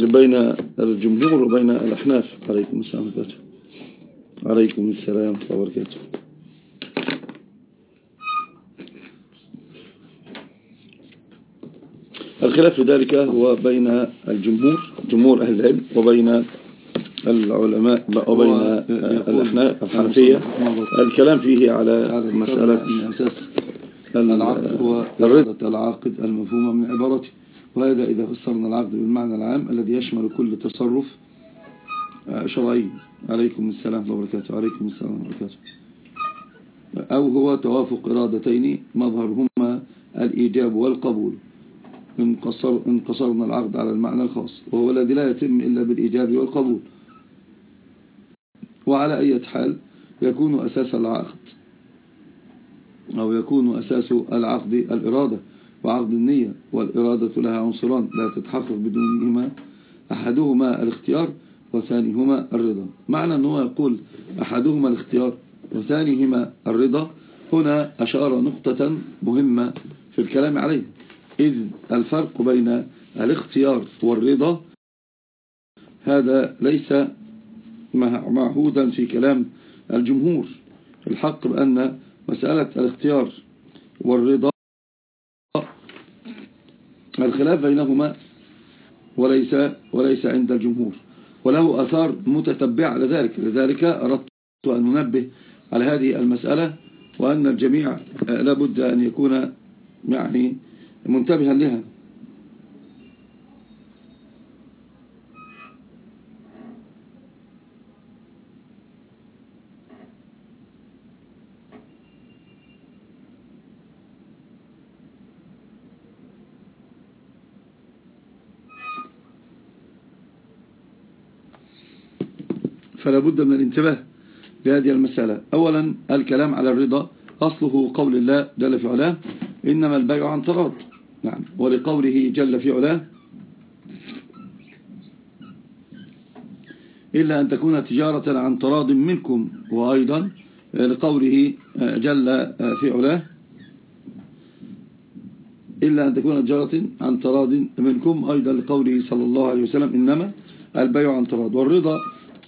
بين الجمهور وبين الأحناف. عليكم السلام وبركاته عليكم السلام وبركاته الخلاف في ذلك هو بين الجمهور جمهور أهل العلم وبين العلماء وبين الأحناف الحنفية. الكلام فيه على مسألة العقد هو العاقد المفهومة من عبارته. وهذا إذا فسرنا العقد بالمعنى العام الذي يشمل كل تصرف. آه، شرعي. عليكم السلام وبركاته. عليكم السلام وبركاته. أو هو توافق إرادتين مظهرهما الإيجاب والقبول. إن, قصر إن قصرنا العقد على المعنى الخاص وهو الذي لا يتم إلا بالإيجاب والقبول. وعلى أي حال يكون أساس العقد أو يكون أساس العقد الإرادة. وعقد النية والإرادة لها عنصران لا تتحقق بدونهما أحدهما الاختيار وثانيهما الرضا. معنى أنه يقول أحدهما الاختيار وثانيهما الرضا هنا أشار نقطة مهمة في الكلام عليه. إذ الفرق بين الاختيار والرضا هذا ليس معهودا في كلام الجمهور. الحق بأن مسألة الاختيار والرضا الخلاف بينهما وليس وليس عند الجمهور وله أثار متتبعة لذلك لذلك أردت أن ننبه على هذه المسألة وأن الجميع لابد أن يكون يعني منتبها لها. فلا بد من الانتباه لهذه المسألة. أولا الكلام على الرضا. أصله قول الله جل في علاه إنما البيع عن تراض نعم. ولقوله جل في علاه إلا أن تكون تجارة عن تراض منكم. وأيضا لقوله جل في علاه إلا أن تكون تجارة عن تراض منكم. أيضا لقوله صلى الله عليه وسلم إنما البيع عن تراض والرضا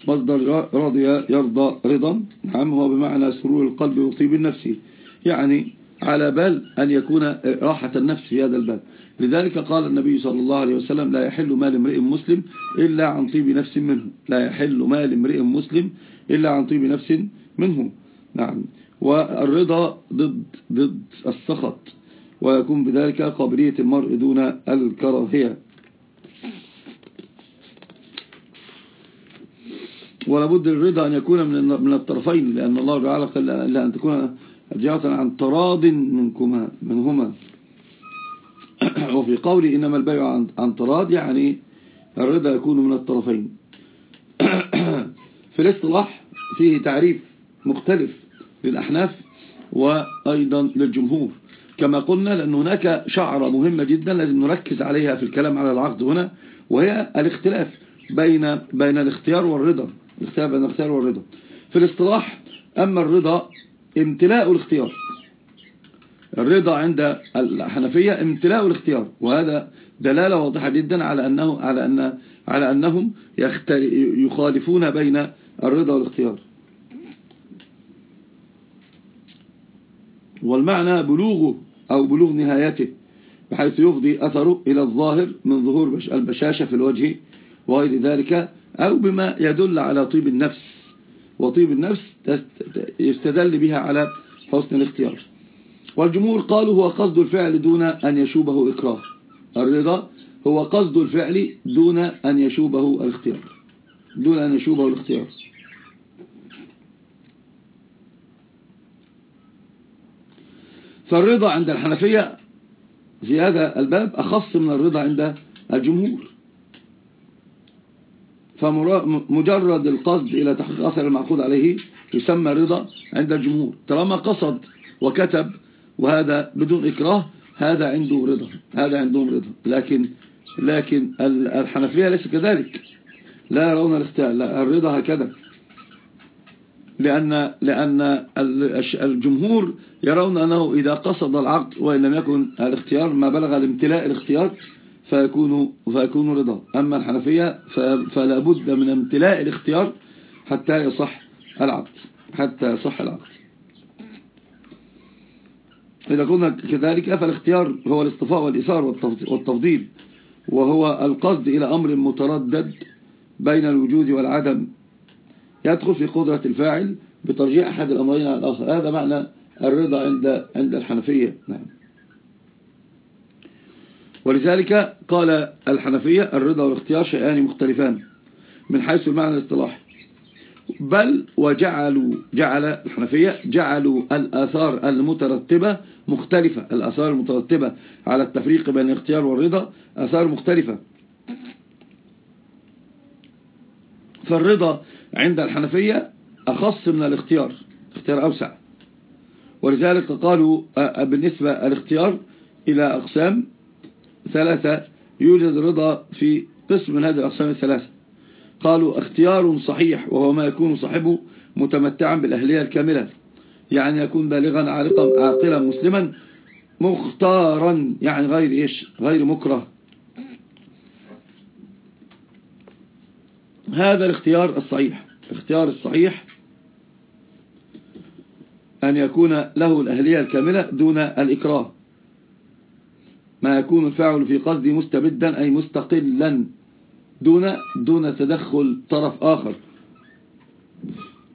مصدر رضي يرضى رضا. نعم هو بمعنى سرور القلب وطيب النفس. يعني على بال أن يكون راحة النفس في هذا الباب. لذلك قال النبي صلى الله عليه وسلم لا يحل مال امرئ مسلم إلا عن طيب نفس منه. لا يحل مال امرئ مسلم إلا عن طيب نفس منه. نعم. والرضا ضد ضد السخط. ويكون بذلك قابلية المرء دون الكراهية. ولابد الرضا أن يكون من من الطرفين لأن الله قال إلا أن تكون جاءة عن تراض منكما منهما. وفي قوله إنما البيع عن عن تراض يعني الرضا يكون من الطرفين. في الاصطلاح فيه تعريف مختلف للأحناف وأيضا للجمهور. كما قلنا لأن هناك شعرة مهمة جدا لازم نركز عليها في الكلام على العقد هنا وهي الاختلاف بين بين الاختيار والرضا. الاختلاف بين الاختيار والرضا في الاصطلاح أما الرضا امتلاء الاختيار. الرضا عند الحنفية امتلاء الاختيار وهذا دلالة واضحة جدا على أنه على أن على أنهم يخالفون بين الرضا والاختيار. والمعنى بلوغه أو بلوغ نهايته بحيث يفضي أثره إلى الظاهر من ظهور البشاشة في الوجه وغير ذلك أو بما يدل على طيب النفس وطيب النفس يستدل بها على حسن الاختيار. والجمهور قالوا هو قصد الفعل دون أن يشوبه إكراه الرضا هو قصد الفعل دون أن يشوبه الاختيار. دون أن يشوبه الاختيار. فالرضا عند الحنفية في هذا الباب أخص من الرضا عند الجمهور. فمجرد القصد إلى تحقيق أثر المعقود عليه يسمى رضا عند الجمهور. طالما قصد وكتب وهذا بدون إكراه هذا عنده رضا هذا عندهم رضا. لكن لكن الحنفية ليس كذلك. لا يرون الاختيار لا الرضا هكذا. لأن لأن الجمهور يرون أنه إذا قصد العقد وإن لم يكن الاختيار ما بلغ الامتلاء الاختيار فيكون, فيكون رضا. أما الحنفية فلا بد من امتلاء الاختيار حتى يصح العقد. حتى يصح العقد. إذا كنا كذلك فالاختيار هو الاصطفاء والإثار والتفضيل وهو القصد إلى أمر متردد بين الوجود والعدم. يدخل في قدرة الفاعل بترجيح أحد الأمرين على الآخر. هذا معنى الرضا عند عند الحنفية. نعم. ولذلك قال الحنفية الرضا والاختيار شيئان مختلفان من حيث المعنى الاصطلاحي بل وجعلوا جعل الحنفية جعلوا الآثار المترتبة مختلفة. الآثار المترتبة على التفريق بين الاختيار والرضا آثار مختلفة. فالرضا عند الحنفية أخص من الاختيار اختيار أوسع. ولذلك قالوا بالنسبة الاختيار إلى أقسام ثلاثة يوجد رضا في قسم من هذه الأقسام الثلاثة. قالوا اختيار صحيح وهو ما يكون صاحبه متمتعا بالأهلية الكاملة يعني يكون بالغا عاقلا مسلما مختارا يعني غير إيش؟ غير مكره. هذا الاختيار الصحيح. الاختيار الصحيح أن يكون له الأهلية الكاملة دون الإكراه. ما يكون الفاعل في قصد مستبدا أي مستقلا دون دون تدخل طرف آخر.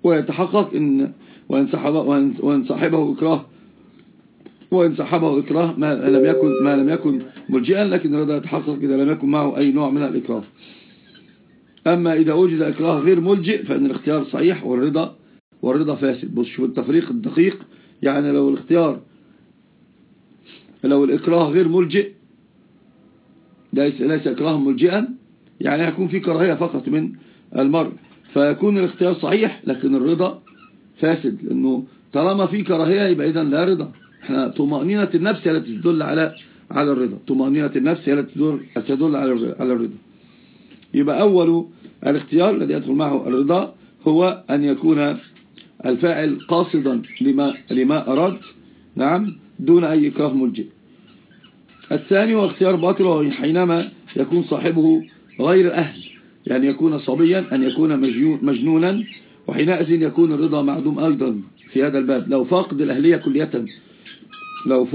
ويتحقق إن وإن صاحبه, إكراه وإن صاحبه إكراه ما لم يكن ما لم يكن ملجئا لكن هذا يتحقق إذا لم يكن معه أي نوع من الإكراه. أما إذا وجد إكراه غير ملجئ فإن الاختيار صحيح والرضا والرضا فاسد. بص شوف التفريق الدقيق. يعني لو الاختيار لو الإكراه غير ملجئ ليس, ليس إكراه ملجئا يعني هيكون في كراهية فقط من المرء. فيكون الاختيار صحيح لكن الرضا فاسد لأنه طالما في كراهية يبقى إذن لا رضا. إحنا طمأنينة النفس التي تدل على على الرضا. طمأنينة النفس التي تدل, تدل على على الرضا. يبقى أول الاختيار الذي يدخل معه الرضا هو أن يكون الفاعل قاصدا لما, لما أراد. نعم. دون أي إكراه ملجئ. الثاني هو اختيار باطل حينما يكون صاحبه غير أهل يعني يكون صبيا أن يكون مجنونا وحينئذ يكون الرضا معدوم أيضا في هذا الباب. لو فاقد الأهلية كلية لو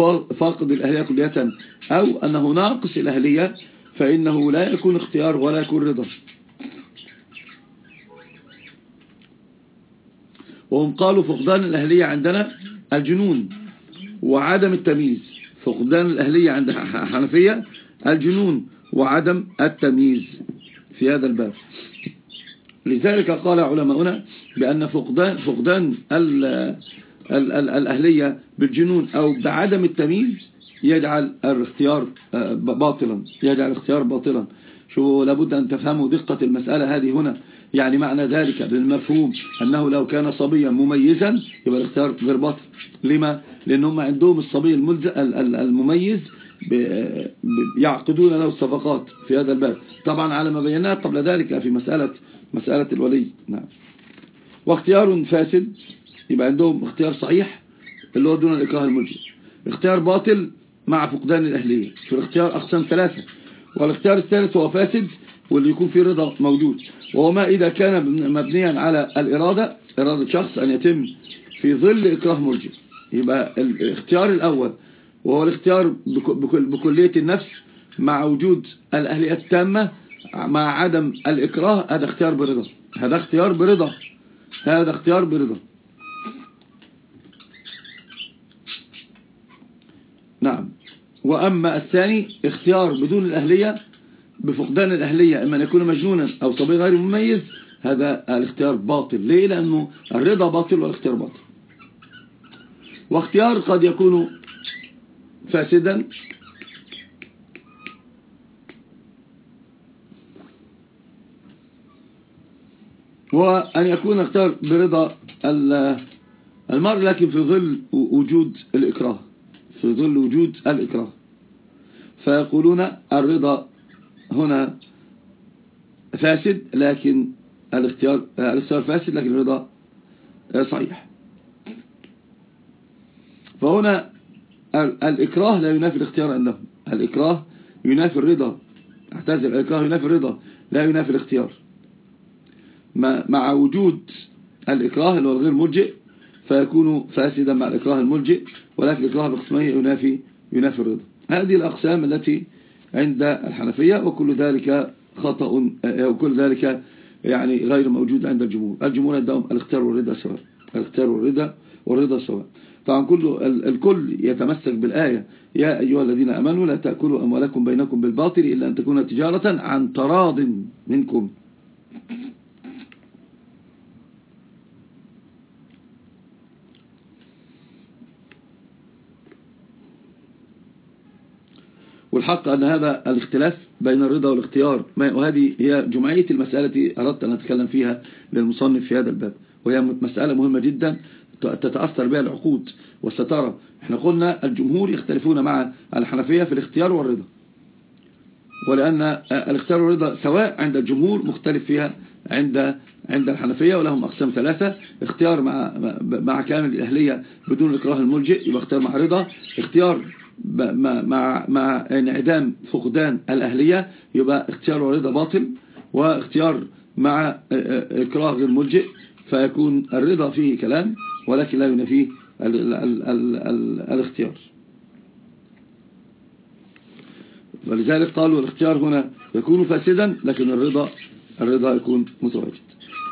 فاقد الأهلية كلية أو أنه ناقص الأهلية فإنه لا يكون اختيار ولا يكون رضا. وهم قالوا فقدان الأهلية عندنا الجنون. وعدم التمييز. فقدان الأهلية عند حنفية الجنون وعدم التمييز في هذا الباب. لذلك قال علماؤنا بأن فقدان, فقدان ال ال ال الأهلية بالجنون أو بعدم التمييز يجعل الاختيار آه، باطلا يجعل الاختيار باطلا. شو لابد أن تفهموا دقة المسألة هذه هنا. يعني معنى ذلك بالمفهوم أنه لو كان صبيا مميزا يبقى الاختيار غير باطل. لما؟ لأنهم عندهم الصبي المميز يعقدون له الصفقات في هذا الباب. طبعا على ما بيناه قبل ذلك في مسألة مسألة الولي. نعم. واختيار فاسد يبقى عندهم اختيار صحيح اللي هو دون الإكراه الملجئ اختيار باطل مع فقدان الأهلية. في الاختيار أقسام ثلاثة. والإختيار الثالث هو فاسد واللي يكون فيه رضا موجود. وهو ما إذا كان مبنيا على الإرادة إرادة شخص أن يتم في ظل إكراه مرجع يبقى الاختيار الأول وهو الاختيار بكلية النفس مع وجود الأهلية التامة مع عدم الإكراه هذا اختيار برضا. هذا اختيار برضا. هذا اختيار برضا. نعم. وأما الثاني اختيار بدون الأهلية بفقدان الأهلية إما أن يكون مجنونا أو صبي غير مميز هذا الاختيار باطل. ليه؟ لأنه الرضا باطل والاختيار باطل. واختيار قد يكون فاسدا. وأن يكون اختار برضا المرء لكن في ظل وجود الإكراه. في ظل وجود الإكراه. فيقولون الرضا هنا فاسد لكن الاختيار الاختيار فاسد لكن الرضا صحيح. فهنا الإكراه لا ينافي الاختيار عندهم الإكراه ينافي الرضا. اعتزل الإكراه ينافي الرضا لا ينافي الاختيار. مع وجود الإكراه اللي هو الغير ملجئ فيكون فاسدا مع الإكراه الملجئ ولكن الإكراه بقسمية ينافي ينافي الرضا. هذه الأقسام التي عند الحنفية وكل ذلك خطأ وكل ذلك يعني غير موجود عند الجمهور. الجمهور عندهم الاختيار والرضا سواء. الاختيار والرضا والرضا سواء. طبعا كل الكل يتمسك بالآية يا أيها الذين أمنوا لا تأكلوا أموالكم بينكم بالباطل إلا أن تكون تجارة عن تراض منكم. والحق أن هذا الاختلاف بين الرضا والاختيار. وهذه هي جمعية المسألة التي أردت أن أتكلم فيها للمصنف في هذا الباب. وهي مسألة مهمة جدا تتأثر بها العقود والستارة. إحنا قلنا الجمهور يختلفون مع الحنفية في الاختيار والرضا. ولأن الاختيار والرضا سواء عند الجمهور مختلف فيها عند عند الحنفية ولهم أقسام ثلاثة. اختيار مع مع كامل الأهلية بدون الإكراه الملجئ يبقى اختيار مع رضا. اختيار مع مع انعدام فقدان الأهلية يبقى اختيار ورضا باطل واختيار مع إكراه غير ملجئ فيكون الرضا فيه كلام ولكن لا ينفيه الاختيار. ولذلك قالوا الاختيار هنا يكون فاسدا لكن الرضا الرضا يكون متواجد.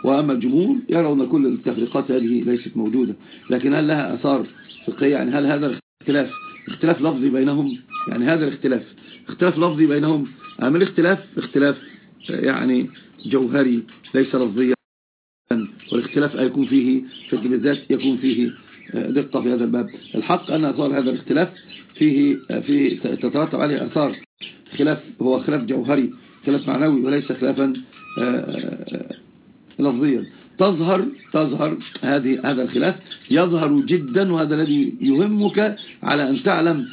وأما الجمهور يرون كل التفريقات هذه ليست موجودة لكن هل لها أثار فقهية؟ يعني هل هذا الاختلاف اختلاف لفظي بينهم يعني هذا الاختلاف. اختلاف لفظي بينهم أما الاختلاف اختلاف يعني جوهري ليس لفظيا والاختلاف يكون فيه في بالذات يكون فيه دقة في هذا الباب. الحق أن أثار هذا الاختلاف فيه, فيه تترتب عليه أثار. خلاف هو خلاف جوهري خلاف معنوي وليس خلافا لفظيا. تظهر تظهر هذه هذا الخلاف. يظهر جدا وهذا الذي يهمك على أن تعلم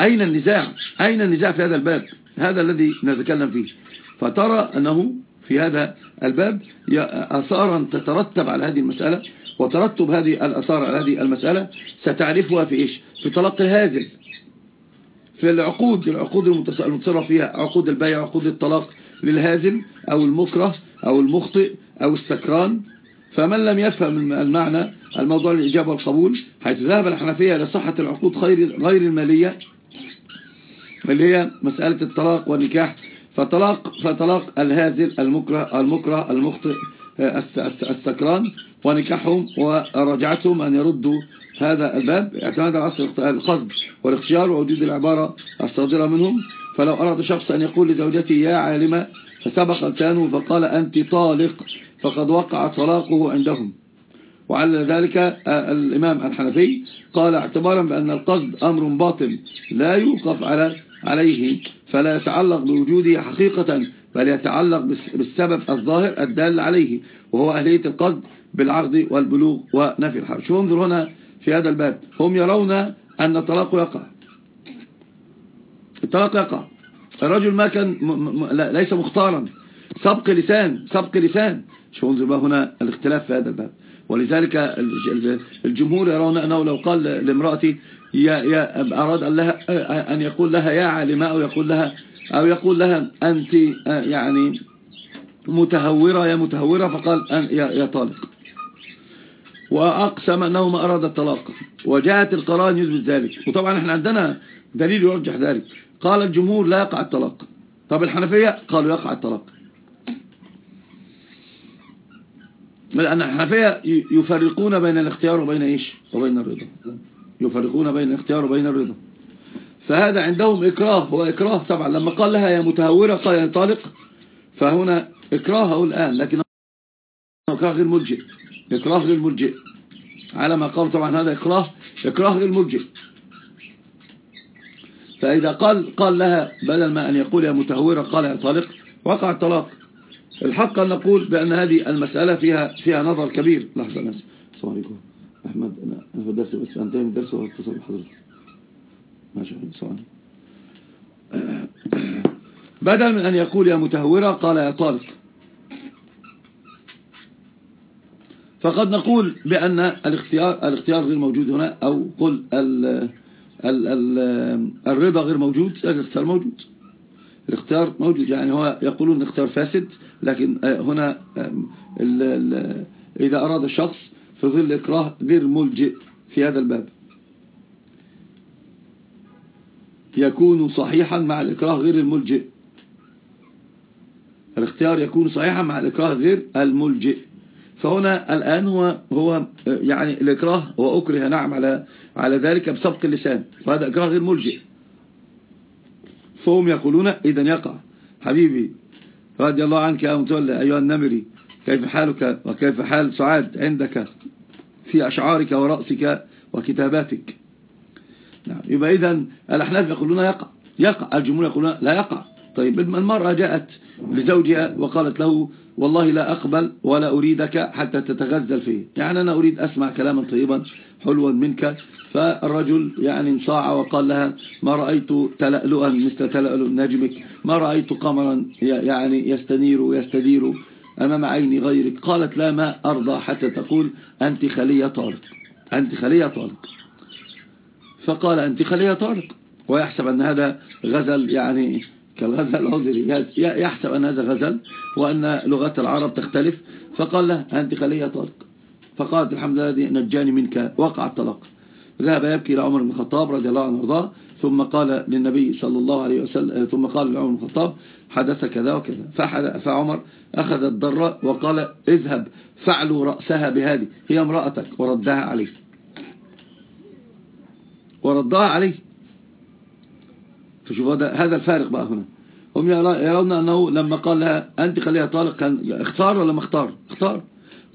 أين النزاع أين النزاع في هذا الباب. هذا الذي نتكلم فيه. فترى أنه في هذا الباب أثارا تترتب على هذه المسألة وترتب هذه الأثار على هذه المسألة. ستعرفها في إيش؟ في طلاق الهازل في العقود العقود المتصرف فيها عقود البيع عقود الطلاق للهازل أو المكره أو المخطئ. أو السكران فمن لم يفهم المعنى الموضوع الإجابة والقبول حيث ذهب الحنفية إلى صحة العقود غير المالية اللي هي مسألة الطلاق والنكاح. فطلاق فطلاق الهازل المكره المكره المخطئ السكران ونكاحهم ورجعتهم أن يردوا هذا الباب اعتماد على القصد والاختيار ووجود العبارة الصادرة منهم. فلو أراد شخص أن يقول لزوجته يا عالمة فسبق لسانه فقال أنت طالق فقد وقع طلاقه عندهم. وعلى ذلك الإمام الحنفي قال اعتبارا بأن القصد أمر باطل لا يوقف على عليه فلا يتعلق بوجوده حقيقة بل يتعلق بالسبب الظاهر الدال عليه وهو أهلية القصد بالعقد والبلوغ ونفي الحرج انظر هنا في هذا الباب هم يرون أن الطلاق يقع. الطلاق يقع. الرجل ما كان ليس مختارا. سبق لسان سبق لسان. شو انظر بقى هنا الاختلاف في هذا الباب. ولذلك الجمهور يرون أنه لو قال لامرأتي يا يا أراد أن, لها أن يقول لها يا عالمة أو يقول لها أو يقول لها أنت يعني متهورة يا متهورة فقال يا, يا طالق. وأقسم أنه ما أراد الطلاق. وجاءت القرآن يثبت ذلك. وطبعا إحنا عندنا دليل يرجح ذلك. قال الجمهور لا يقع الطلاق. طب الحنفية؟ قالوا يقع الطلاق. لأن الحنفية يفرقون بين الاختيار وبين إيش؟ وبين الرضا. يفرقون بين الاختيار وبين الرضا. فهذا عندهم إكراه. هو إكراه طبعا. لما قال لها يا متهورة قال طالق فهنا إكراهه الآن لكن إكراه غير ملجئ. إكراه غير ملجئ. على ما قال طبعا هذا إكراه. إكراه غير ملجئ. فإذا قال قال لها بدل ما أن يقول يا متهورة قال يا طالق وقع الطلاق. الحق أن نقول بأن هذه المسألة فيها فيها نظر كبير. لحظة ناس السلام عليكم. أحمد أنا في الدرس بس أنتهي من الدرس واتصل بحضرتك. ماشي سؤال بدل من أن يقول يا متهورة قال يا طالق فقد نقول بأن الاختيار الاختيار غير موجود هنا أو قل ال ال ال الرضا غير موجود الاختيار موجود. الاختيار موجود يعني هو يقولون اختيار فاسد لكن هنا ال ال إذا أراد الشخص في ظل إكراه غير ملجئ في هذا الباب. يكون صحيحا مع الإكراه غير الملجئ. الاختيار يكون صحيحا مع الإكراه غير الملجئ. فهنا الآن هو هو يعني الإكراه هو أكره نعم على على ذلك بسبق اللسان. وهذا إكراه غير ملجئ فهم يقولون إذا يقع. حبيبي رضي الله عنك يا متولى أيها النمري كيف حالك؟ وكيف حال سعاد؟ عندك في أشعارك ورأسك وكتاباتك. نعم يبقى إذا الأحناف يقولون يقع. يقع الجمهور يقولون لا يقع. طيب المرأة جاءت لزوجها وقالت له والله لا أقبل ولا أريدك حتى تتغزل فيه. يعني أنا أريد أسمع كلاما طيبا حلوا منك. فالرجل يعني انصاع وقال لها ما رأيت تلألؤا مثل تلألؤ نجمك ما رأيت قمرا يعني يستنير ويستدير أمام عيني غيرك. قالت لا ما أرضى حتى تقول أنت خلية طارق أنت خلية طارق. فقال أنت خلية طارق. ويحسب أن هذا غزل يعني كالغزل العذري يحسب أن هذا غزل وأن لغة العرب تختلف. فقال له أنت خلية طارق فقالت الحمد لله الذي نجاني منك وقع الطلاق. ذهب يبكي إلى عمر بن الخطاب رضي الله عنه وارضاه ثم قال للنبي صلى الله عليه وسلم ثم قال لعمر بن الخطاب حدث كذا وكذا. فعمر أخذ الضرة وقال اذهب فعلوا رأسها بهذه هي امرأتك. وردها عليه. وردها عليه. فشوف هذا الفارق بقى هنا. هم يرون أنه لما قال لها أنت خليها طالق كان اختار ولا ما اختار؟ اختار.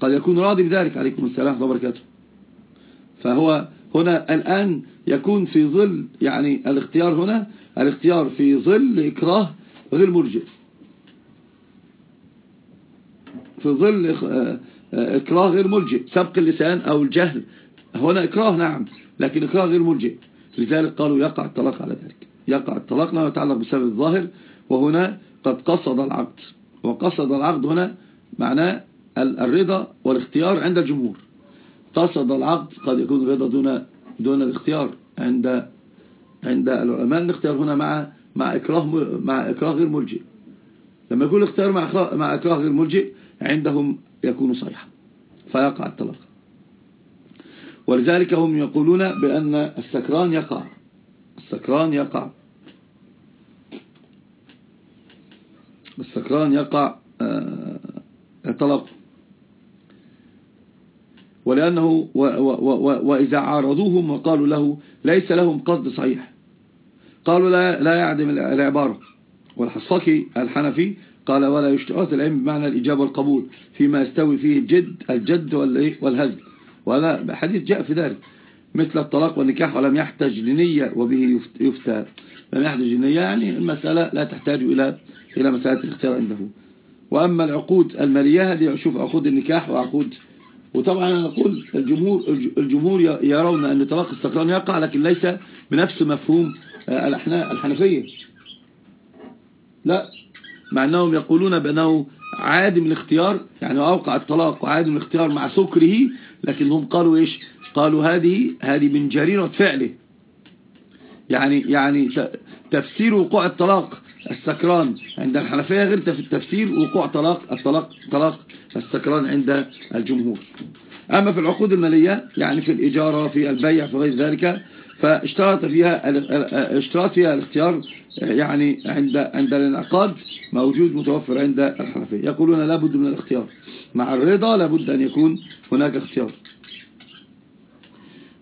قد يكون راضي بذلك. عليكم السلام وبركاته. فهو هنا الآن يكون في ظل يعني الاختيار هنا الاختيار في ظل إكراه غير مرجئ. في ظل آه، إكراه غير ملجئ سبق اللسان أو الجهل. هنا إكراه نعم لكن إكراه غير ملجئ لذلك قالوا يقع الطلاق على ذلك. يقع. الطلاق لا يتعلق بسبب الظاهر وهنا قد قصد العقد. وقصد العقد هنا معناه الرضا والاختيار عند الجمهور. قصد العقد قد يكون الرضا دون دون الاختيار عند عند العلماء. الاختيار هنا مع مع إكراه مع إكراه غير ملجئ. لما يكون الاختيار مع مع إكراه غير ملجئ عندهم يكون صحيحا. فيقع الطلاق. ولذلك هم يقولون بأن السكران يقع. السكران يقع. السكران يقع آه، ولأنه و و وإذا عارضوهم وقالوا له ليس لهم قصد صحيح. قالوا لا, لا يعدم العبارة والحصاكي الحنفي قال ولا يشترط العلم بمعنى الإجابة والقبول فيما يستوي فيه الجد الجد والهزل. وهذا حديث جاء في ذلك. مثل الطلاق والنكاح ولم يحتج لنية وبه يفتى. لم يحتج لنية يعني المسألة لا تحتاج إلى إلى مسألة الاختيار عنده. وأما العقود المالية هذه شوف عقود النكاح وعقود وطبعا أنا أقول الجمهور الجمهور يرون أن طلاق السكران يقع لكن ليس بنفس مفهوم آه، الحنفية. لا. مع أنهم يقولون بأنه عادم الاختيار يعني أوقع الطلاق وعادم الاختيار مع سكره لكنهم قالوا إيش؟ قالوا هذه هذه من جريرة فعله. يعني يعني تفسير وقوع الطلاق السكران عند الحنفية غير تفسير وقوع طلاق الطلاق طلاق السكران عند الجمهور. أما في العقود المالية يعني في الإجارة في البيع في غير ذلك فاشترط فيها اشتراط فيها الاختيار يعني عند عند الانعقاد موجود متوفر عند الحنفية. يقولون لابد من الاختيار. مع الرضا لابد أن يكون هناك اختيار.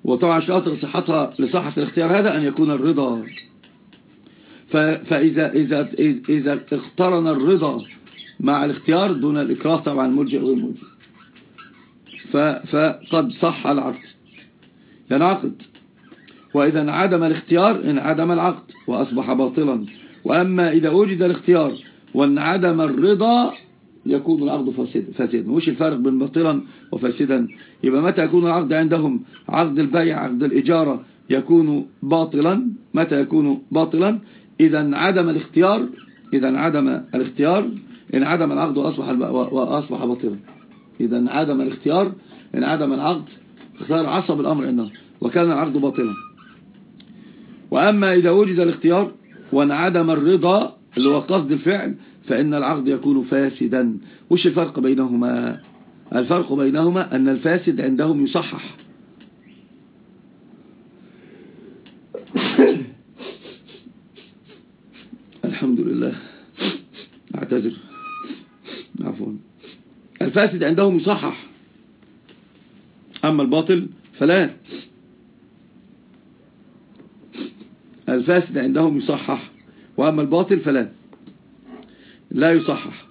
وطبعا شرط لصحتها لصحة الاختيار هذا أن يكون الرضا. فإذا إذا إذا اقترن الرضا مع الاختيار دون الإكراه طبعا ملجئ والملجئ فقد صح العقد. ينعقد. وإذا انعدم الاختيار انعدم العقد وأصبح باطلا. وأما إذا وجد الاختيار وانعدم الرضا يكون العقد فاسدا مش الفارق بين باطلا وفاسدا. يبقى متى يكون العقد عندهم؟ عقد البيع عقد الإجارة يكون باطلا. متى يكون باطلا؟ إذا انعدم الاختيار إذا انعدم الاختيار انعدم العقد وأصبح وأصبح باطلا. إذا انعدم الاختيار انعدم العقد اختار عصب الأمر عنده وكان العقد باطلا. وأما إذا وجد الاختيار وانعدم الرضا اللي هو قصد الفعل فإن العقد يكون فاسدا. وش الفرق بينهما؟ الفرق بينهما أن الفاسد عندهم يصحح. الحمد لله. أعتذر. عفوا. الفاسد عندهم يصحح. أما الباطل فلا. الفاسد عندهم يصحح. وأما الباطل فلا. لا يصحح.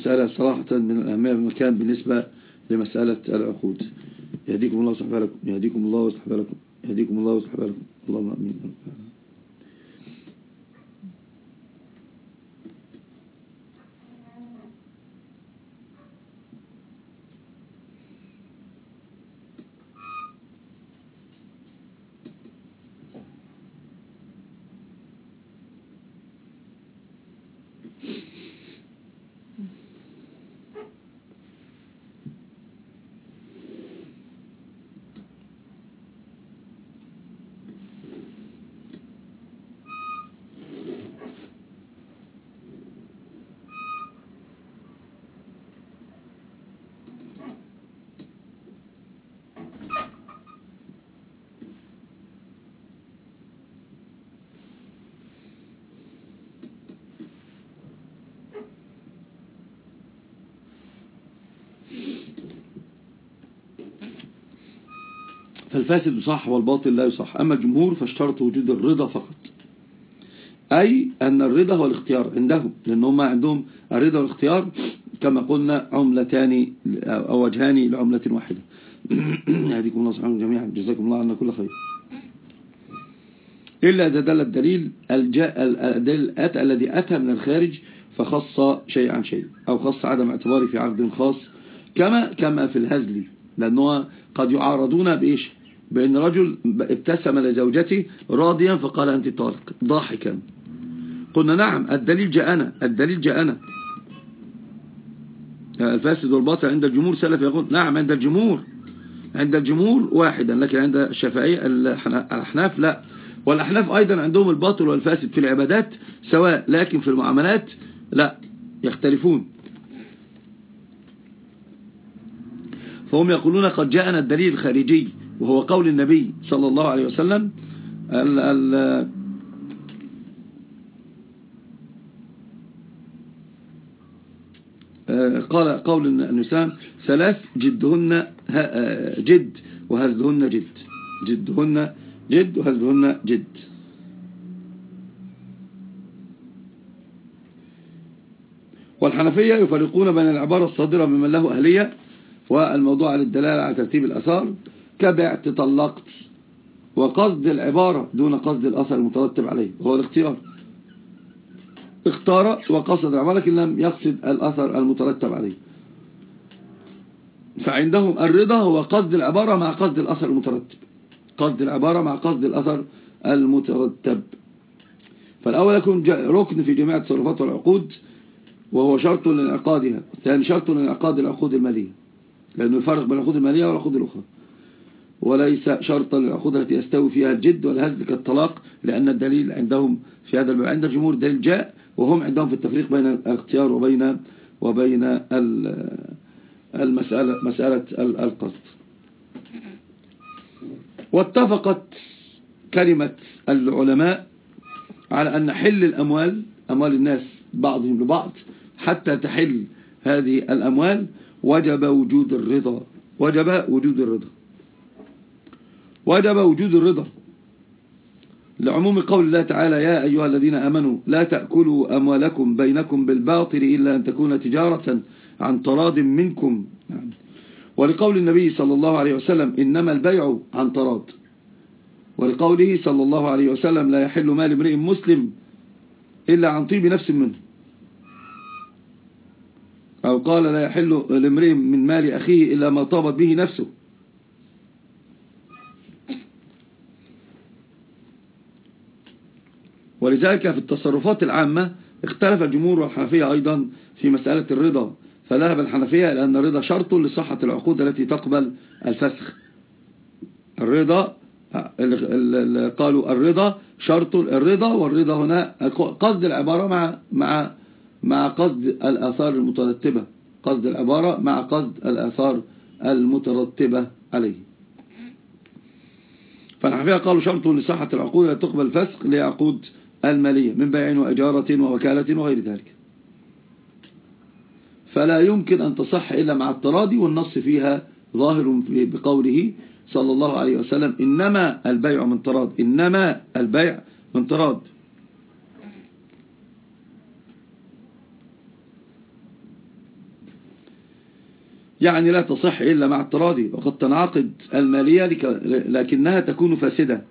مسألة صراحة من الأهمية بمكان بالنسبة لمسألة العقود. يهديكم الله ويصلح بالكم. يهديكم الله ويصلح بالكم. يهديكم الله ويصلح بالكم. اللهم آمين. فالفاسد يصح والباطل لا يصح. أما الجمهور فاشترط وجود الرضا فقط. أي أن الرضا هو الاختيار عندهم لأن هم عندهم الرضا والاختيار كما قلنا عملتان أو وجهان لعملة واحدة. يهديكم الله سبحانه جميعا. جزاكم الله عنا كل خير. إلا إذا دل الدليل الدليل أتى الذي أتى من الخارج فخص شيء عن شيء أو خص عدم اعتباري في عقد خاص كما كما في الهزل لأنه قد يعارضون بإيش؟ بأن رجل ابتسم لزوجته راضيا فقال أنت طالق ضاحكا. قلنا نعم الدليل جاءنا الدليل جاءنا. الفاسد والباطل عند الجمهور سلف يقول نعم عند الجمهور. عند الجمهور واحدا لكن عند الشافعية الأحناف لا. والأحناف أيضا عندهم الباطل والفاسد في العبادات سواء لكن في المعاملات لا يختلفون. فهم يقولون قد جاءنا الدليل الخارجي. وهو قول النبي صلى الله عليه وسلم ال ال قال قول النساء ثلاث جدهن جد وهزلهن جد. جدهن جد وهزلهن جد. والحنفية يفرقون بين العبارة الصادرة بمن له أهلية والموضوع للدلالة على ترتيب الأثار. كبعت طلقت وقصد العبارة دون قصد الأثر المترتب عليه وهو الاختيار. اختار وقصد العبارة لكن لم يقصد الأثر المترتب عليه. فعندهم الرضا هو قصد العبارة مع قصد الأثر المترتب. قصد العبارة مع قصد الأثر المترتب. فالأول يكون ركن في جميع التصرفات والعقود وهو شرط لانعقادها. ثاني شرط لانعقاد العقود المالية لأنه يفرق بين العقود المالية والعقود الأخرى. وليس شرطا التي يستوي فيها الجد والهزل كالطلاق لأن الدليل عندهم في هذا الباب عند الجمهور دليل جاء وهم عندهم في التفريق بين الاختيار وبين وبين المسألة مسألة القصد. واتفقت كلمة العلماء على أن حل الأموال أموال الناس بعضهم لبعض حتى تحل هذه الأموال وجب وجود الرضا وجب وجود الرضا. وجب وجود الرضا. لعموم قول الله تعالى يا أيها الذين أمنوا لا تأكلوا أموالكم بينكم بالباطل إلا أن تكون تجارة عن تراض منكم. ولقول النبي صلى الله عليه وسلم إنما البيع عن تراض. ولقوله صلى الله عليه وسلم لا يحل مال امرئ مسلم إلا عن طيب نفس منه. أو قال لا يحل لامرئ من مال أخيه إلا ما طابت به نفسه. ولذلك في التصرفات العامة اختلف الجمهور والحنفية أيضا في مسألة الرضا فذهب الحنفية لأن الرضا شرط لصحة العقود التي تقبل الفسخ. الرضا قالوا الرضا شرط الرضا والرضا هنا قصد العبارة مع مع مع قصد الآثار المترتبة. قصد العبارة مع قصد الآثار المترتبة عليه. فالحنفية قالوا شرط لصحة العقود التي تقبل الفسخ لعقود المالية من بيع وإجارة ووكالة وغير ذلك. فلا يمكن أن تصح إلا مع التراضي والنص فيها ظاهر بقوله صلى الله عليه وسلم إنما البيع من تراض إنما البيع من تراض. يعني لا تصح إلا مع التراضي وقد تنعقد المالية لكنها تكون فاسدة.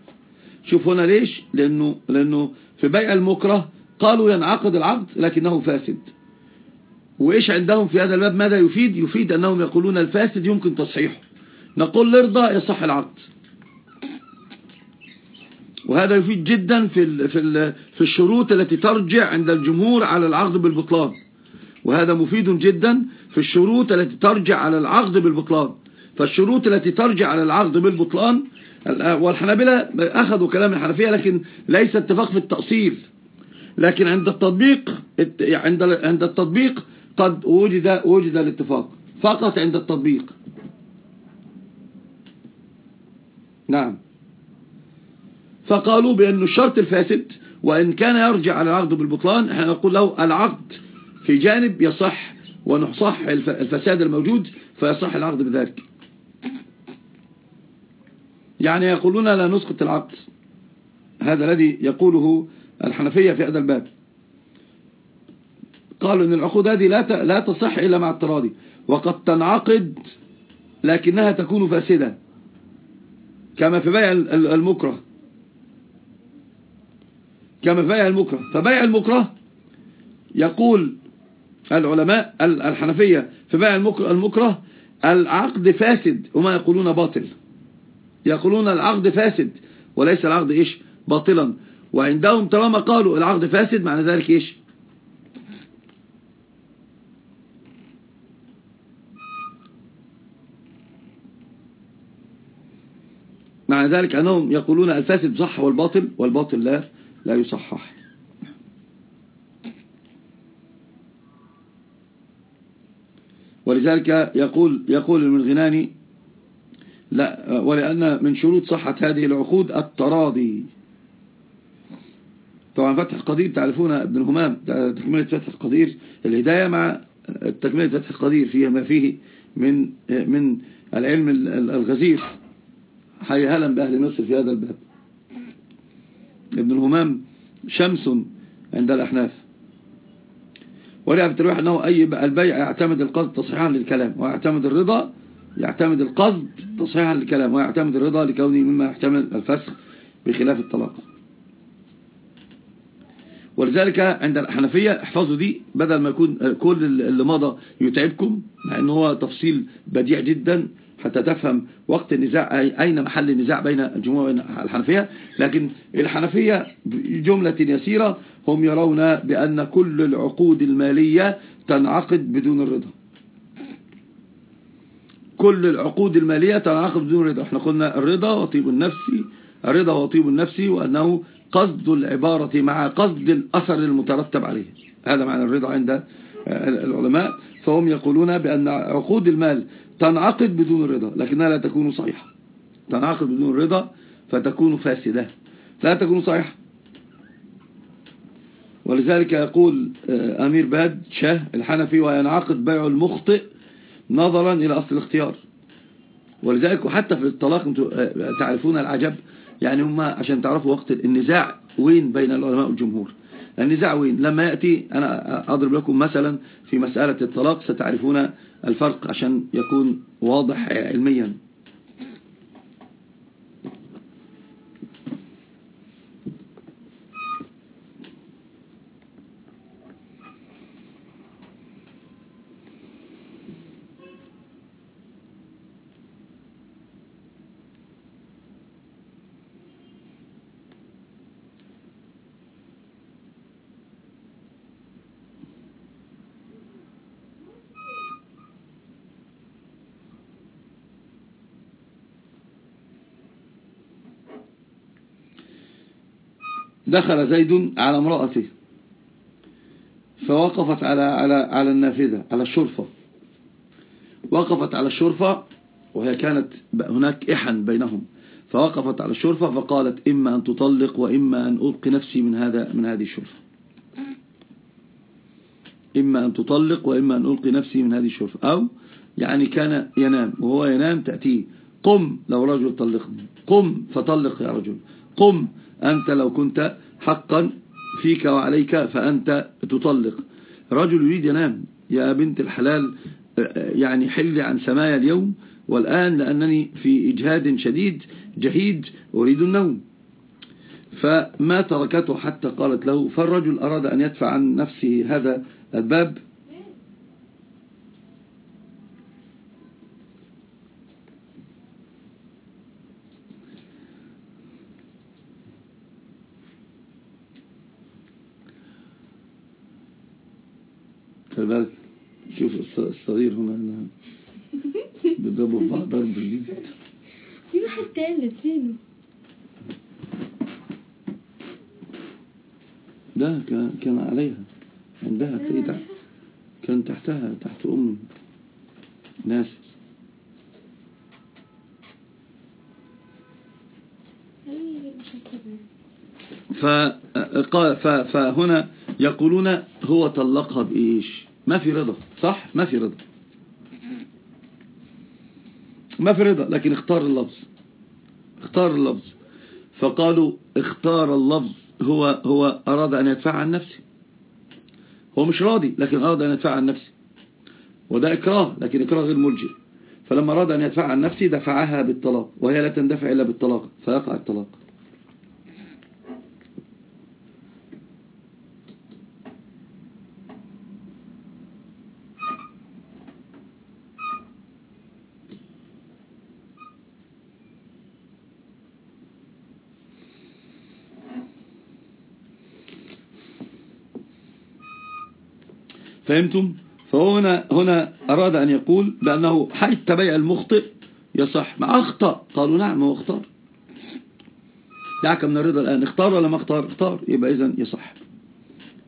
شوف هنا ليش؟ لأنه, لأنه في بيع المكره قالوا ينعقد العقد لكنه فاسد. وإيش عندهم في هذا الباب؟ ماذا يفيد؟ يفيد أنهم يقولون الفاسد يمكن تصحيحه. نقول لرضا يصح العقد. وهذا يفيد جدا في في في الشروط التي ترجع عند الجمهور على العقد بالبطلان. وهذا مفيد جدا في الشروط التي ترجع على العقد بالبطلان. فالشروط التي ترجع على العقد بالبطلان والحنابلة أخذوا كلام الحنفية لكن ليس اتفاق في التأصيل. لكن عند التطبيق عند عند التطبيق قد وجد وجد الاتفاق. فقط عند التطبيق. نعم. فقالوا بأن الشرط الفاسد وإن كان يرجع على العقد بالبطلان إحنا نقول له العقد في جانب يصح ونصح الفساد الموجود فيصح العقد بذلك. يعني يقولون لا نسقط العقد. هذا الذي يقوله الحنفية في هذا الباب. قالوا إن العقود هذه لا لا تصح إلا مع التراضي. وقد تنعقد لكنها تكون فاسدة. كما في بيع المكره. كما في بيع المكره. فبيع المكره يقول العلماء الحنفية في بيع المكره العقد فاسد وما يقولون باطل. يقولون العقد فاسد وليس العقد إيش؟ باطلا. وعندهم طالما قالوا العقد فاسد معنى ذلك إيش؟ معنى ذلك أنهم يقولون الفاسد صح والباطل والباطل لا لا يصحح. ولذلك يقول يقول المنغناني لا ولأن من شروط صحة هذه العقود التراضي. طبعا فتح القدير تعرفون ابن الهمام تكملة فتح القدير الهداية مع تكملة فتح القدير فيها ما فيه من من العلم الغزير. حي هلا بأهل مصر في هذا الباب. ابن الهمام شمس عند الأحناف. ولعب الترويح أنه أي البيع يعتمد القصد تصحيحا للكلام ويعتمد الرضا يعتمد القصد تصحيحا للكلام ويعتمد الرضا لكونه مما يحتمل الفسخ بخلاف الطلاق. ولذلك عند الحنفية احفظوا دي بدل ما يكون كل اللي مضى يتعبكم مع إن هو تفصيل بديع جدا حتى تفهم وقت النزاع أين محل النزاع بين الجمهور وبين الحنفية. لكن الحنفية جملة يسيرة هم يرون بأن كل العقود المالية تنعقد بدون الرضا. كل العقود المالية تنعقد بدون رضا. إحنا قلنا الرضا وطيب النفس الرضا وطيب النفس وأنه قصد العبارة مع قصد الأثر المترتب عليه. هذا معنى الرضا عند العلماء. فهم يقولون بأن عقود المال تنعقد بدون الرضا لكنها لا تكون صحيحة. تنعقد بدون الرضا فتكون فاسدة. لا تكون صحيحة. ولذلك يقول أمير باد شاه الحنفي وينعقد بيع المخطئ نظرا إلى أصل الاختيار. ولذلك وحتى في الطلاق أنتم تعرفون العجب؟ يعني هم عشان تعرفوا وقت النزاع وين بين العلماء والجمهور. النزاع وين؟ لما يأتي أنا أضرب لكم مثلا في مسألة الطلاق ستعرفون الفرق عشان يكون واضح علميا. دخل زيد على امرأته. فوقفت على على على النافذة على الشرفة. وقفت على الشرفة وهي كانت هناك إحن بينهم. فوقفت على الشرفة فقالت إما أن تطلق وإما أن ألقي نفسي من هذا من هذه الشرفة. إما أن تطلق وإما أن ألقي نفسي من هذه الشرفة. أو يعني كان ينام وهو ينام تأتيه. قم لو رجل طلقني. قم فطلق يا رجل. قم أنت لو كنت حقا فيك وعليك فأنت تطلق. رجل يريد ينام يا بنت الحلال يعني حل عن سمايا اليوم والآن لأنني في إجهاد شديد جهيد أريد النوم. فما تركته حتى قالت له فالرجل أراد أن يدفع عن نفسه هذا الباب بالك شوف الصغير هنا بيضربوا في بعض ضرب جديد في واحد تالت فينه لا كان عليها. عندها تحت. كان تحتها تحت أم ناس. فهنا يقولون هو طلقها بإيش؟ ما في رضا صح؟ ما في رضا. ما في رضا لكن اختار اللفظ. اختار اللفظ. فقالوا اختار اللفظ. هو هو أراد أن يدفع عن نفسه. هو مش راضي لكن أراد أن يدفع عن نفسه. وده إكراه لكن إكراه غير ملجئ. فلما أراد أن يدفع عن نفسه دفعها بالطلاق وهي لا تندفع إلا بالطلاق فيقع الطلاق. فهمتم؟ فهو هنا, هنا أراد أن يقول بأنه حتى بيع المخطئ يصح. ما أخطأ. قالوا نعم هو اختار. دعك من الرضا الآن اختار ولا ما اختار؟ اختار. يبقى إذن يصح.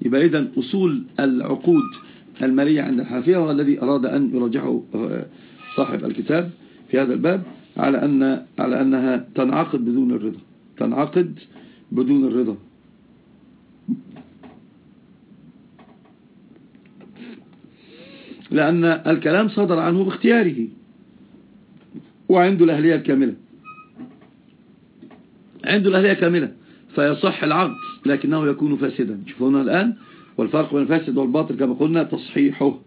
يبقى إذن أصول العقود المالية عند الحنفية هو الذي أراد أن يرجعه آه، صاحب الكتاب في هذا الباب على أن على أنها تنعقد بدون الرضا. تنعقد بدون الرضا. لأن الكلام صدر عنه باختياره وعنده الأهلية الكاملة. عنده الأهلية كاملة. فيصح العقد لكنه يكون فاسدا. شوفونا الآن والفرق بين الفاسد والباطل كما قلنا تصحيحه.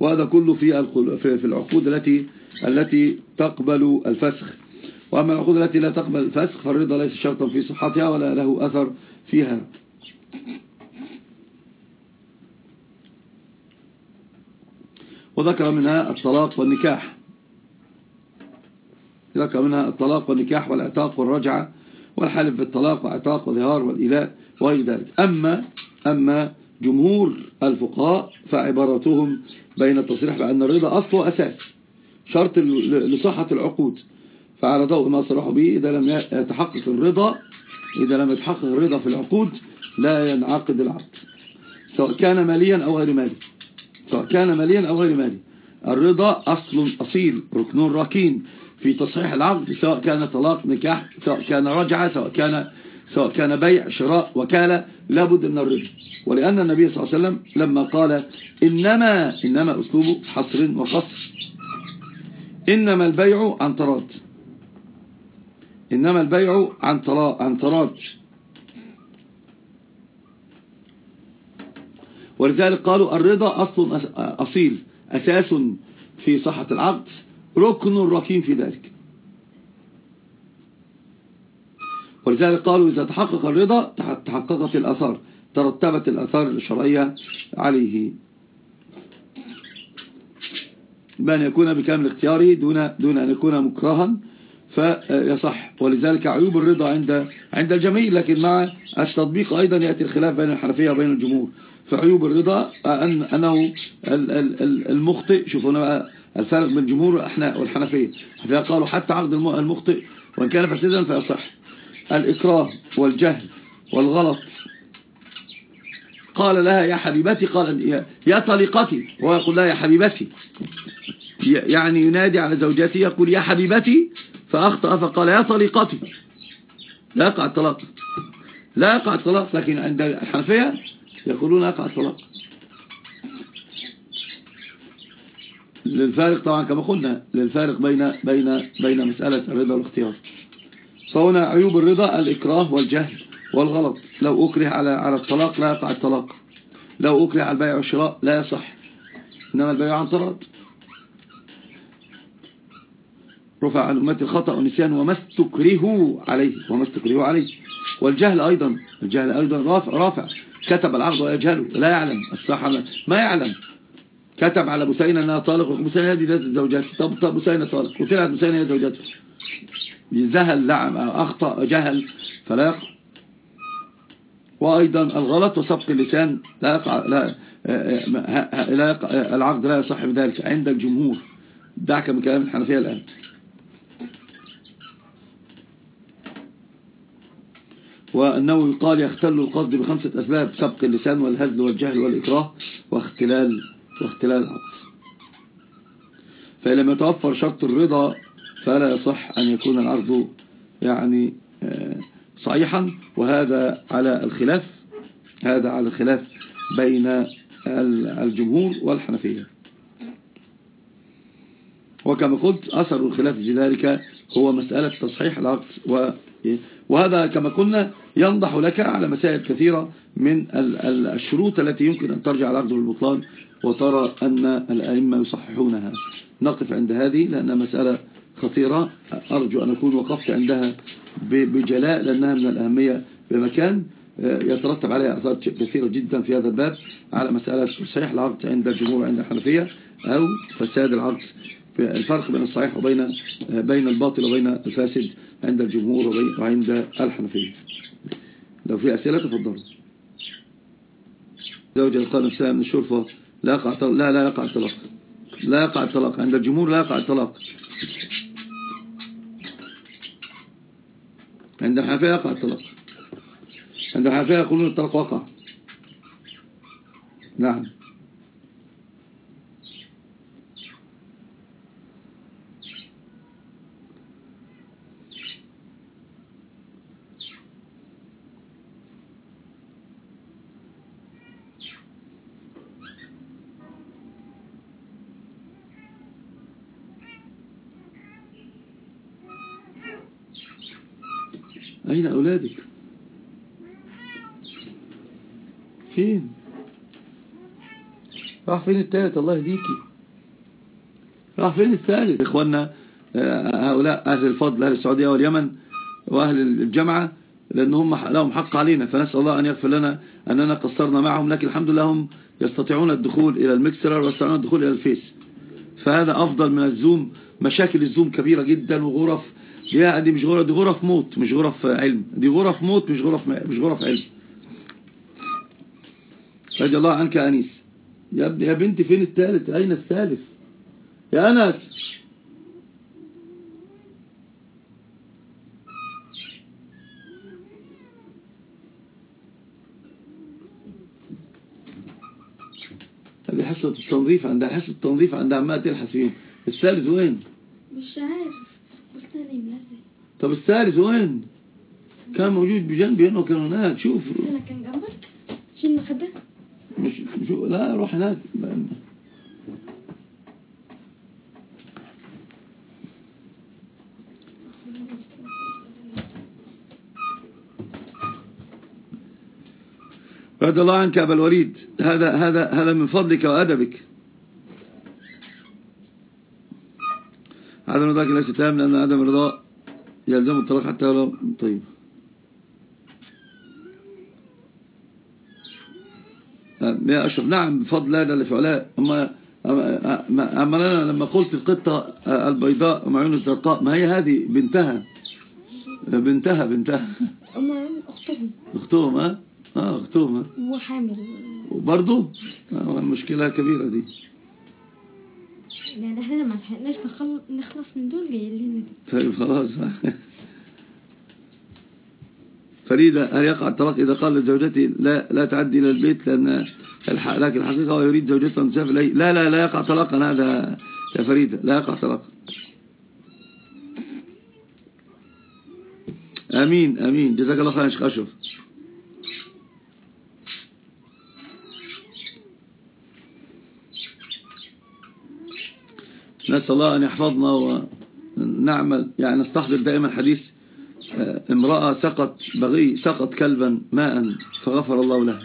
وهذا كله في في العقود التي التي تقبل الفسخ. وأما العقود التي لا تقبل الفسخ فالرضا ليس شرطا في صحتها ولا له أثر فيها. وذكر منها الطلاق والنكاح. ذكر منها الطلاق والنكاح والعتاق والرجعة والحلف بالطلاق والعتاق والظهار والإلاء وغير ذلك. أما أما جمهور الفقهاء فعبارتهم بين التصريح بأن الرضا أصل وأساس شرط لصحة العقود. فعلى ضوء ما صرحوا به إذا لم يتحقق الرضا إذا لم يتحقق الرضا في العقود لا ينعقد العقد سواء كان ماليا أو غير مالي. كان ماليا أو غير مالي. الرضا أصل أصيل ركن ركين. في تصحيح العقد سواء كان طلاق نكاح سواء كان رجعة سواء كان سواء كان بيع شراء وكالة لابد من الرضا. ولأن النبي صلى الله عليه وسلم لما قال إنما إنما أسلوبه حصر وقصر. إنما البيع عن تراد إنما البيع عن عن ولذلك قالوا الرضا أصل أصيل أساس في صحة العقد ركن ركين في ذلك. ولذلك قالوا إذا تحقق الرضا تحققت الأثار ترتبت الأثار الشرعية عليه. بأن يكون بكامل اختياره دون, دون أن يكون مكرها فيصح. ولذلك عيوب الرضا عند عند الجميع لكن مع التطبيق أيضا يأتي الخلاف بين الحنفية وبين الجمهور. فعيوب الرضا أن أنه المخطئ. شوفوا هنا الفرق بين الجمهور والحنفية. قالوا حتى عقد المخطئ وإن كان فاسدا فيصح الإكراه والجهل والغلط. قال لها يا حبيبتي قال يا, يا طليقتي. وهو يقول لها يا حبيبتي. يعني ينادي على زوجته يقول يا حبيبتي فأخطأ فقال يا طليقتي. لا يقع الطلاق. لا يقع الطلاق لكن عند الحنفية يقولون يقع الطلاق للفارق طبعا كما قلنا للفارق بين بين بين مسألة الرضا والاختيار. فهنا عيوب الرضا الإكراه والجهل والغلط. لو أكره على على الطلاق لا يقع الطلاق. لو أكره على البيع والشراء لا يصح. إنما البيع عن طرد. رفع عن أمتي الخطأ والنسيان وما استكرهوا عليه وما استكرهوا عليه. والجهل أيضا الجهل أيضا رافع, رافع. كتب العقد ويجهله لا يعلم. الصحة ما يعلم. كتب على بسينة أنها طالق. بسينة هذه ذات طب طب بسينة طالق. وطلعت بسينة هي زوجته. زهل لعب أخطأ جهل. فلا يقع. وأيضا الغلط وسبق اللسان. لا يقع لا, لا يقع العقد لا يصح بذلك. عند الجمهور. دعك من كلام الحنفية الآن. وأنه يقال يختل القصد بخمسة أسباب سبق اللسان والهزل والجهل والإكراه واختلال واختلال العقد فإن لم يتوفر شرط الرضا فلا يصح أن يكون العقد يعني آه، صحيحا. وهذا على الخلاف هذا على الخلاف بين الجمهور والحنفية. وكما قلت أثر الخلاف في ذلك هو مسألة تصحيح العقد وهذا كما قلنا ينضح لك على مسائل كثيرة من الشروط التي يمكن أن ترجع العقد بالبطلان وترى أن الأئمة يصححونها. نقف عند هذه لأنها مسألة خطيرة. أرجو أن أكون وقفت عندها بجلاء لأنها من الأهمية بمكان آه، يترتب عليها أثار كثيرة جدا في هذا الباب على مسألة صحيح العقد عند الجمهور عند الحنفية أو فساد العقد الفرق بين الصحيح وبين آه، بين الباطل وبين الفاسد. عند الجمهور وعند الحنفية. لو في أسئلة تفضلوا زوجة قال نفسها من الشرفة لا يقع لا لا يقع الطلاق لا يقع الطلاق عند الجمهور لا يقع الطلاق عند الحنفية يقع الطلاق عند الحنفية يقولون الطلاق وقع. نعم أين أولادك فين راح فين الثالث؟ الله يهديكي. راح فين الثالث؟ إخواننا آه، هؤلاء أهل الفضل أهل السعودية واليمن وأهل الجامعة لأنهم لهم حق علينا فنسأل الله أن يغفر لنا أننا قصرنا معهم لكن الحمد لله هم يستطيعون الدخول إلى المكسرر ويستطيعون الدخول إلى الفيس. فهذا أفضل من الزوم مشاكل الزوم كبيرة جدا وغرف دي دي مش غرف دي غرف موت مش غرف علم. دي غرف موت مش غرف مش غرف علم. رضي الله عنك يا أنيس. يا ابني يا بنتي فين الثالث؟ أين الثالث؟ يا أنس. هذه حصة التنظيف عندها حصة التنظيف عندها عمالة تلحس فيهم الثالث وين؟ مش عارف. طب الثالث وين؟ كان موجود بجنبي هنا وكان هناك. شوف. هنا كان جنبك؟ شيل المخدة شو لا روح هناك. رضي الله عنك أبا الوليد هذا هذا هذا من فضلك وأدبك. عدم رضاك لا تام لأن عدم الرضا يلزم الطلاق حتى ولو طيب. يا أشرف نعم بفضل الله اللي في علاء أما أما أنا لما قلت القطة البيضاء مع عيون الزرقاء ما هي هذه؟ بنتها. بنتها بنتها. أما أختهم. أختهم ها؟ آه أختهم ها؟ وحامل. وبرضه؟ آه المشكلة كبيرة دي. يعني إحنا ما لحقناش نخلص من دول جايين لنا طيب خلاص. فريدة هل يقع الطلاق إذا قال لزوجتي لا لا تعدي إلى البيت لأن. لكن الحقيقة هو يريد زوجته أن تسافر إليه. لا لا لا يقع طلاقا هذا يا فريدة لا يقع طلاقا. أمين أمين. جزاك الله خير يا شيخ أشرف. نسأل الله أن يحفظنا ونعمل يعني نستحضر دائما حديث امرأة سقط بغي سقط كلبا ماء فغفر الله لها.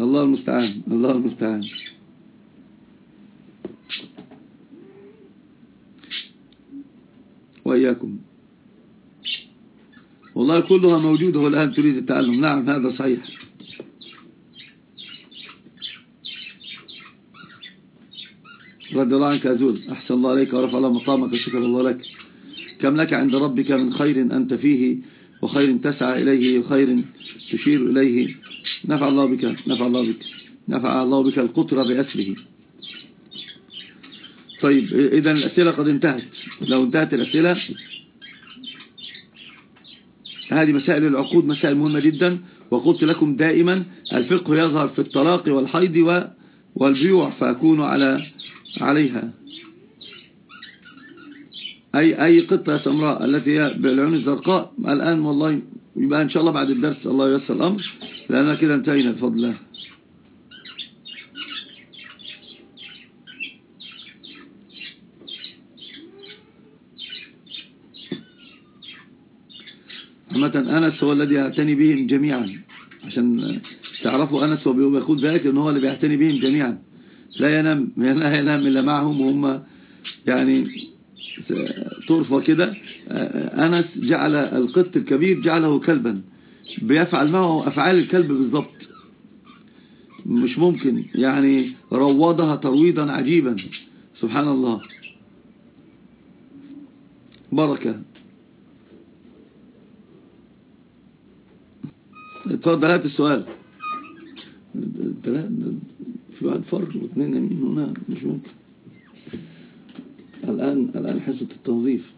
الله المستعان الله المستعان. وإياكم. والله كلها موجودة والآن تريد التعلم. نعم هذا صحيح. رضي الله عنك أزول. أحسن الله عليك ورفع الله مقامك وشكر الله لك. كم لك عند ربك من خير أنت فيه وخير تسعى إليه وخير تشير إليه. نفع الله بك. نفع الله بك. نفع الله بك القطر بأسره. طيب إذا الأسئلة قد انتهت. لو انتهت الأسئلة هذه مسائل العقود مسائل مهمة جدا. وقلت لكم دائما الفقه يظهر في الطلاق والحيض والبيوع فأكون على عليها. أي أي قطة سمراء التي هي بالعيون الزرقاء الآن والله يبقى إن شاء الله بعد الدرس الله ييسر الأمر لأننا كده انتهينا بفضل الله. عامة أنس هو الذي يعتني بهم جميعا عشان تعرفوا أنس هو بيقول ذلك أنه هو اللي بيعتني بهم جميعا. لا ينام لا ينام إلا معهم وهم يعني طرفة كده. أنس جعل القط الكبير جعله كلبا بيفعل معه أفعال الكلب بالضبط. مش ممكن يعني روضها ترويضا عجيبا. سبحان الله. بركة. اتفضل هات السؤال. في واحد فرق واثنين يمين هنا مش ممكن. الآن الآن حصة التوظيف.